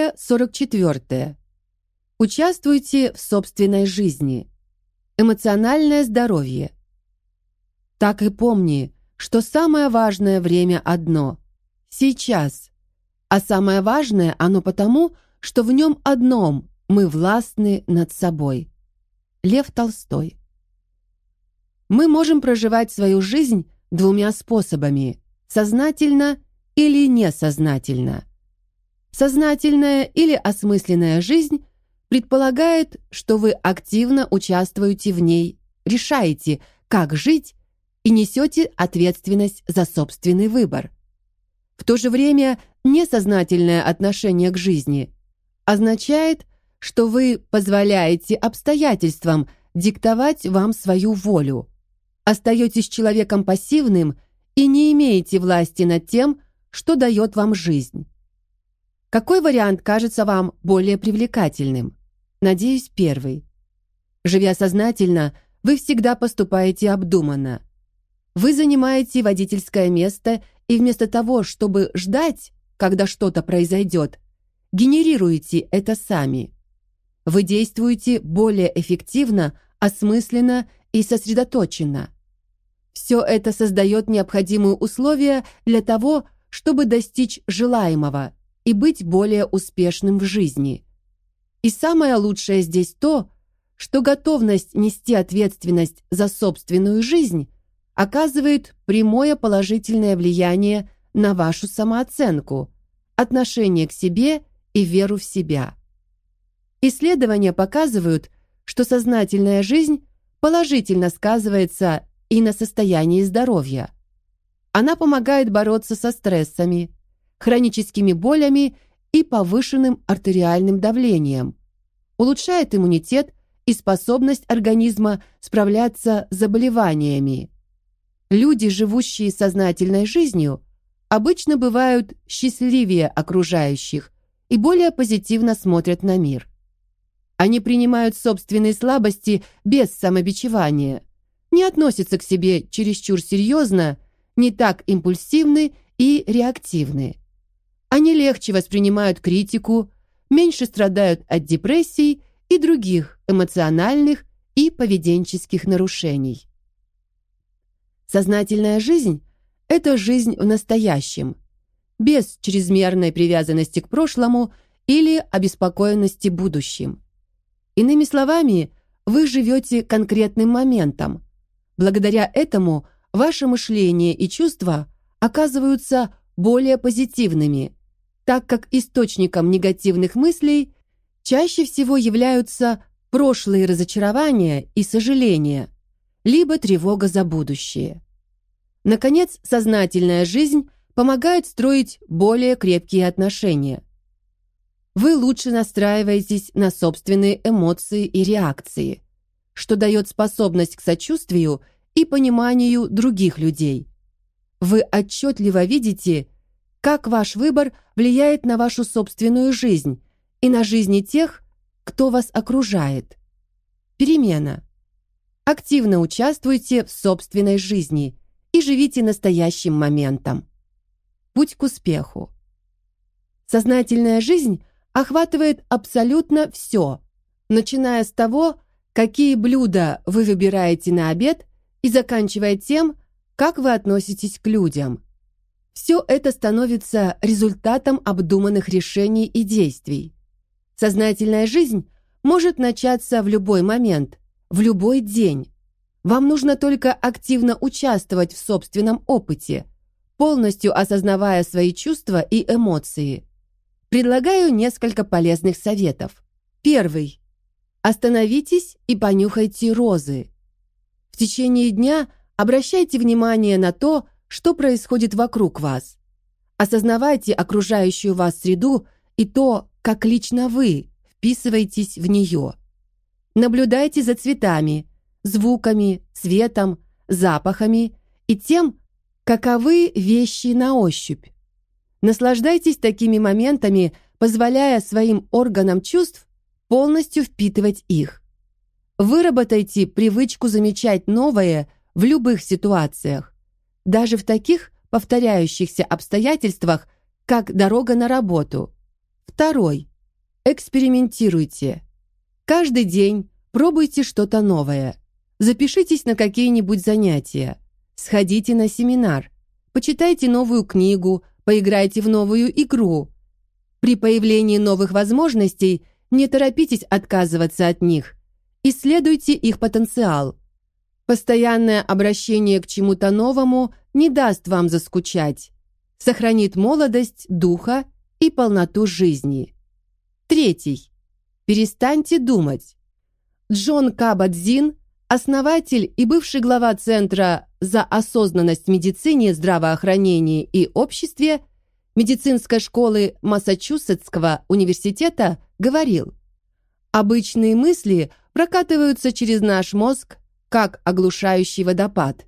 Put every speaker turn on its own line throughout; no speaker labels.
Неделя 44. Участвуйте в собственной жизни. Эмоциональное здоровье. Так и помни, что самое важное время одно сейчас. А самое важное оно потому, что в нем одном мы властны над собой. Лев Толстой. Мы можем проживать свою жизнь двумя способами: сознательно или несознательно. Сознательная или осмысленная жизнь предполагает, что вы активно участвуете в ней, решаете, как жить и несете ответственность за собственный выбор. В то же время несознательное отношение к жизни означает, что вы позволяете обстоятельствам диктовать вам свою волю, остаетесь человеком пассивным и не имеете власти над тем, что дает вам жизнь. Какой вариант кажется вам более привлекательным? Надеюсь, первый. Живя сознательно, вы всегда поступаете обдуманно. Вы занимаете водительское место и вместо того, чтобы ждать, когда что-то произойдет, генерируете это сами. Вы действуете более эффективно, осмысленно и сосредоточенно. Все это создает необходимые условия для того, чтобы достичь желаемого и быть более успешным в жизни. И самое лучшее здесь то, что готовность нести ответственность за собственную жизнь оказывает прямое положительное влияние на вашу самооценку, отношение к себе и веру в себя. Исследования показывают, что сознательная жизнь положительно сказывается и на состоянии здоровья. Она помогает бороться со стрессами, хроническими болями и повышенным артериальным давлением, улучшает иммунитет и способность организма справляться с заболеваниями. Люди, живущие сознательной жизнью, обычно бывают счастливее окружающих и более позитивно смотрят на мир. Они принимают собственные слабости без самобичевания, не относятся к себе чересчур серьезно, не так импульсивны и реактивны. Они легче воспринимают критику, меньше страдают от депрессий и других эмоциональных и поведенческих нарушений. Сознательная жизнь это жизнь в настоящем, без чрезмерной привязанности к прошлому или обеспокоенности будущим. Иными словами, вы живете конкретным моментом. Благодаря этому ваше мышление и чувства оказываются более позитивными, так как источником негативных мыслей чаще всего являются прошлые разочарования и сожаления, либо тревога за будущее. Наконец, сознательная жизнь помогает строить более крепкие отношения. Вы лучше настраиваетесь на собственные эмоции и реакции, что дает способность к сочувствию и пониманию других людей. Вы отчетливо видите, как ваш выбор влияет на вашу собственную жизнь и на жизни тех, кто вас окружает. Перемена. Активно участвуйте в собственной жизни и живите настоящим моментом. Путь к успеху. Сознательная жизнь охватывает абсолютно все, начиная с того, какие блюда вы выбираете на обед и заканчивая тем, как вы относитесь к людям. Все это становится результатом обдуманных решений и действий. Сознательная жизнь может начаться в любой момент, в любой день. Вам нужно только активно участвовать в собственном опыте, полностью осознавая свои чувства и эмоции. Предлагаю несколько полезных советов. Первый. Остановитесь и понюхайте розы. В течение дня обращайте внимание на то, что происходит вокруг вас. Осознавайте окружающую вас среду и то, как лично вы вписываетесь в нее. Наблюдайте за цветами, звуками, цветом, запахами и тем, каковы вещи на ощупь. Наслаждайтесь такими моментами, позволяя своим органам чувств полностью впитывать их. Выработайте привычку замечать новое в любых ситуациях даже в таких повторяющихся обстоятельствах, как дорога на работу, Второй. Экспериментируйте. Каждый день пробуйте что-то новое. Запишитесь на какие-нибудь занятия. Сходите на семинар. Почитайте новую книгу, поиграйте в новую игру. При появлении новых возможностей не торопитесь отказываться от них. Исследуйте их потенциал. Постоянное обращение к чему-то новому не даст вам заскучать. Сохранит молодость духа и полноту жизни. Третий. Перестаньте думать. Джон Кабадзин, основатель и бывший глава Центра за осознанность в медицине, здравоохранении и обществе медицинской школы Массачусетского университета, говорил, «Обычные мысли прокатываются через наш мозг, как оглушающий водопад.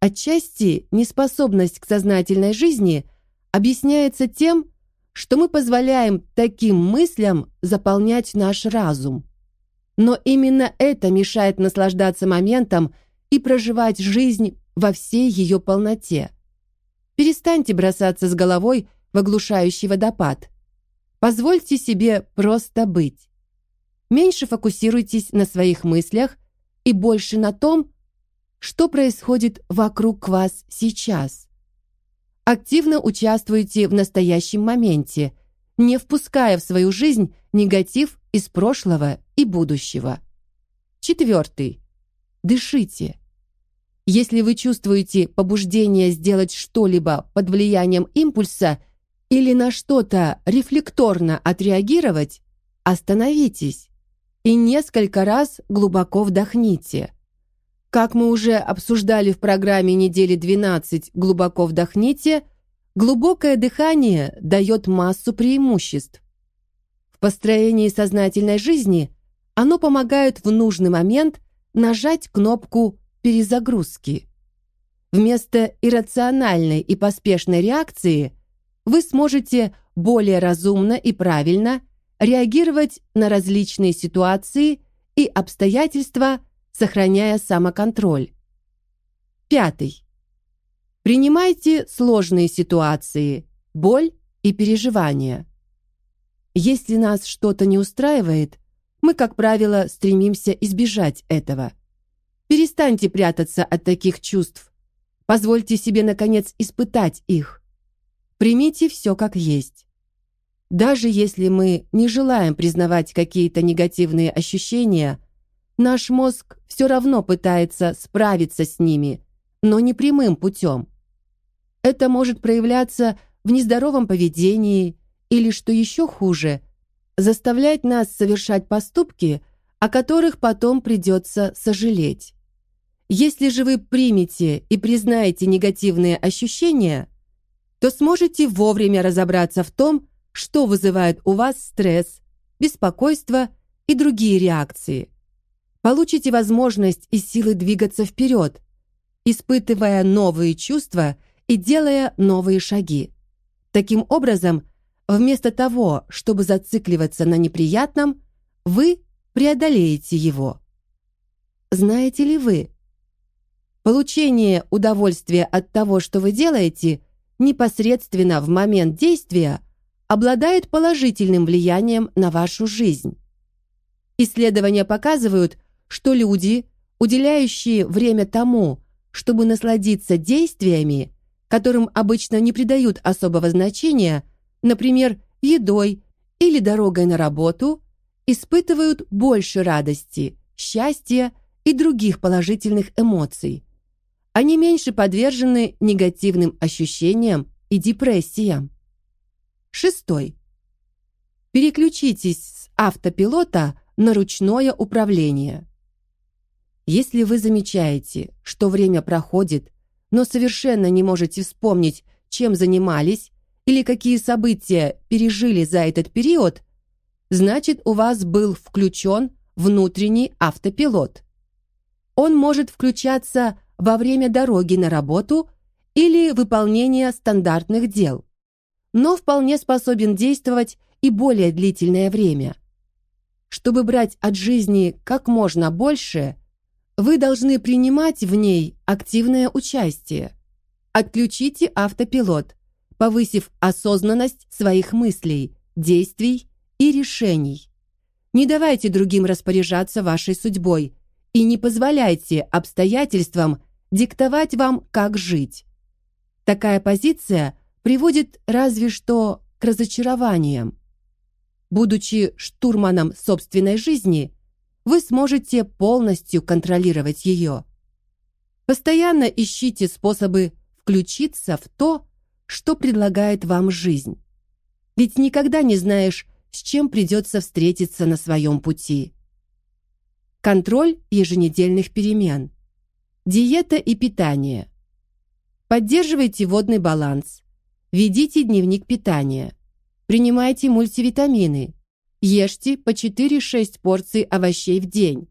Отчасти неспособность к сознательной жизни объясняется тем, что мы позволяем таким мыслям заполнять наш разум. Но именно это мешает наслаждаться моментом и проживать жизнь во всей ее полноте. Перестаньте бросаться с головой в оглушающий водопад. Позвольте себе просто быть. Меньше фокусируйтесь на своих мыслях и больше на том, что происходит вокруг вас сейчас. Активно участвуйте в настоящем моменте, не впуская в свою жизнь негатив из прошлого и будущего. Четвертый. Дышите. Если вы чувствуете побуждение сделать что-либо под влиянием импульса или на что-то рефлекторно отреагировать, остановитесь и несколько раз глубоко вдохните. Как мы уже обсуждали в программе недели 12 «Глубоко вдохните», глубокое дыхание дает массу преимуществ. В построении сознательной жизни оно помогает в нужный момент нажать кнопку перезагрузки. Вместо иррациональной и поспешной реакции вы сможете более разумно и правильно реагировать на различные ситуации и обстоятельства, сохраняя самоконтроль. Пятый. Принимайте сложные ситуации, боль и переживания. Если нас что-то не устраивает, мы, как правило, стремимся избежать этого. Перестаньте прятаться от таких чувств. Позвольте себе, наконец, испытать их. Примите все как есть. Даже если мы не желаем признавать какие-то негативные ощущения, наш мозг все равно пытается справиться с ними, но не прямым путем. Это может проявляться в нездоровом поведении или, что еще хуже, заставлять нас совершать поступки, о которых потом придется сожалеть. Если же вы примете и признаете негативные ощущения, то сможете вовремя разобраться в том, что вызывает у вас стресс, беспокойство и другие реакции. Получите возможность и силы двигаться вперед, испытывая новые чувства и делая новые шаги. Таким образом, вместо того, чтобы зацикливаться на неприятном, вы преодолеете его. Знаете ли вы, получение удовольствия от того, что вы делаете, непосредственно в момент действия – обладает положительным влиянием на вашу жизнь. Исследования показывают, что люди, уделяющие время тому, чтобы насладиться действиями, которым обычно не придают особого значения, например, едой или дорогой на работу, испытывают больше радости, счастья и других положительных эмоций. Они меньше подвержены негативным ощущениям и депрессиям. Шестой. Переключитесь с автопилота на ручное управление. Если вы замечаете, что время проходит, но совершенно не можете вспомнить, чем занимались или какие события пережили за этот период, значит, у вас был включен внутренний автопилот. Он может включаться во время дороги на работу или выполнения стандартных дел но вполне способен действовать и более длительное время. Чтобы брать от жизни как можно больше, вы должны принимать в ней активное участие. Отключите автопилот, повысив осознанность своих мыслей, действий и решений. Не давайте другим распоряжаться вашей судьбой и не позволяйте обстоятельствам диктовать вам, как жить. Такая позиция приводит разве что к разочарованиям. Будучи штурманом собственной жизни, вы сможете полностью контролировать ее. Постоянно ищите способы включиться в то, что предлагает вам жизнь. Ведь никогда не знаешь, с чем придется встретиться на своем пути. Контроль еженедельных перемен. Диета и питание. Поддерживайте водный баланс. Ведите дневник питания. Принимайте мультивитамины. Ешьте по 4-6 порций овощей в день.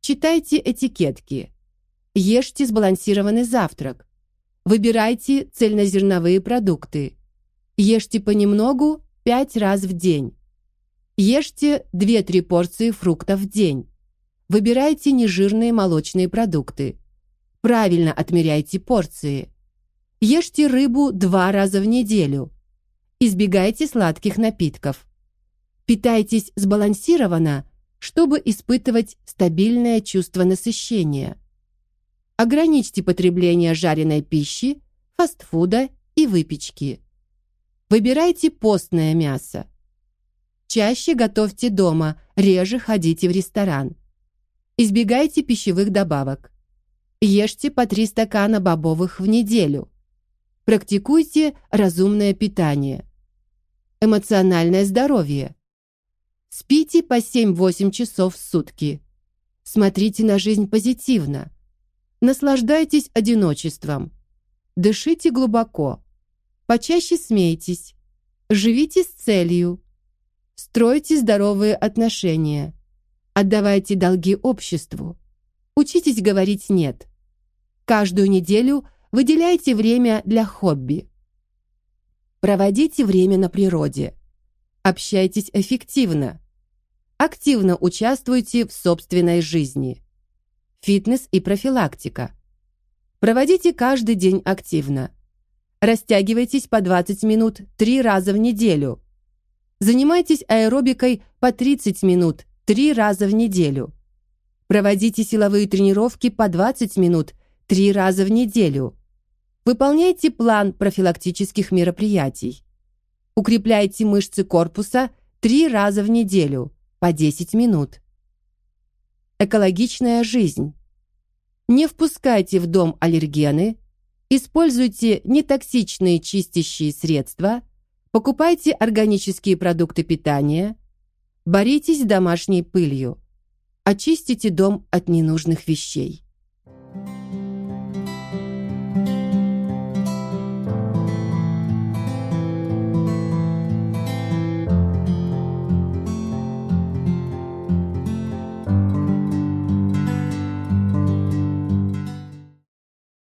Читайте этикетки. Ешьте сбалансированный завтрак. Выбирайте цельнозерновые продукты. Ешьте понемногу 5 раз в день. Ешьте 2-3 порции фруктов в день. Выбирайте нежирные молочные продукты. Правильно отмеряйте порции. Ешьте рыбу два раза в неделю. Избегайте сладких напитков. Питайтесь сбалансированно, чтобы испытывать стабильное чувство насыщения. Ограничьте потребление жареной пищи, фастфуда и выпечки. Выбирайте постное мясо. Чаще готовьте дома, реже ходите в ресторан. Избегайте пищевых добавок. Ешьте по 3 стакана бобовых в неделю. Практикуйте разумное питание. Эмоциональное здоровье. Спите по 7-8 часов в сутки. Смотрите на жизнь позитивно. Наслаждайтесь одиночеством. Дышите глубоко. Почаще смейтесь. Живите с целью. Стройте здоровые отношения. Отдавайте долги обществу. Учитесь говорить «нет». Каждую неделю выделяйте время для хобби. Проводите время на природе. Общайтесь эффективно. Активно участвуйте в собственной жизни фитнес и профилактика. Проводите каждый день активно. Растягивайтесь по 20 минут 3 раза в неделю. Занимайтесь аэробикой по 30 минут 3 раза в неделю. Проводите силовые тренировки по 20 минут 3 раза в неделю. Выполняйте план профилактических мероприятий. Укрепляйте мышцы корпуса 3 раза в неделю по 10 минут. Экологичная жизнь. Не впускайте в дом аллергены, используйте нетоксичные чистящие средства, покупайте органические продукты питания, боритесь с домашней пылью, очистите дом от ненужных вещей.